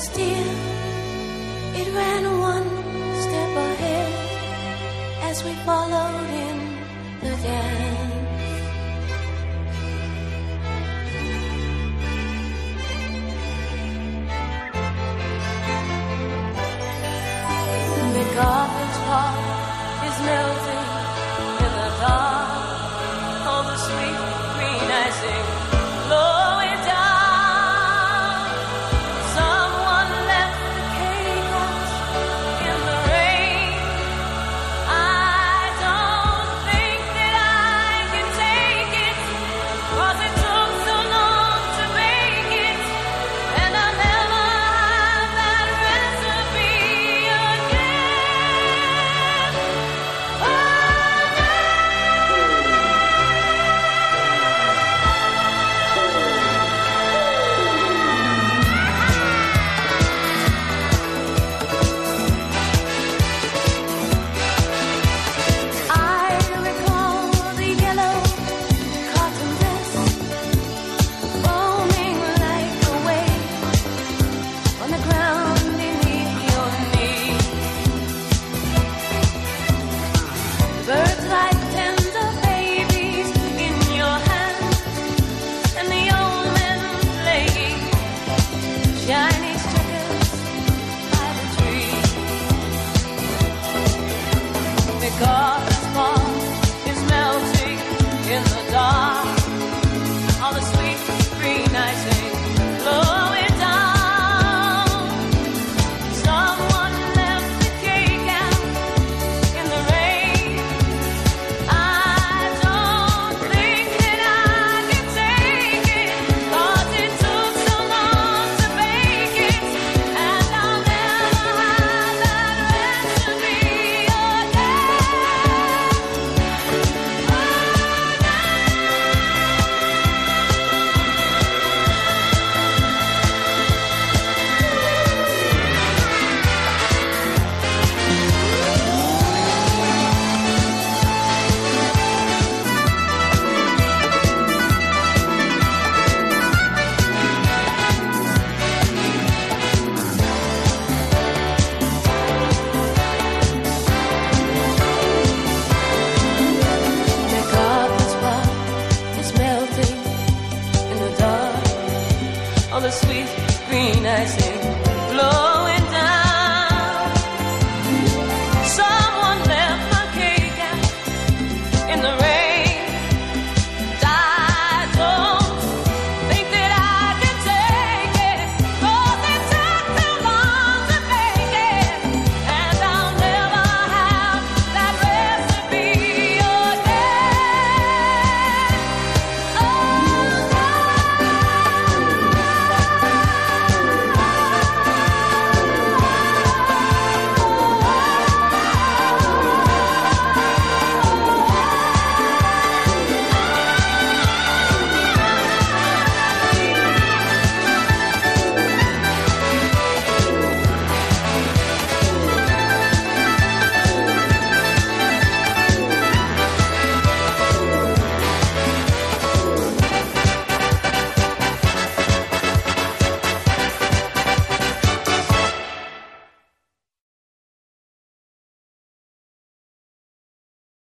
last year, it ran one step ahead as we followed him. imaginación. Lo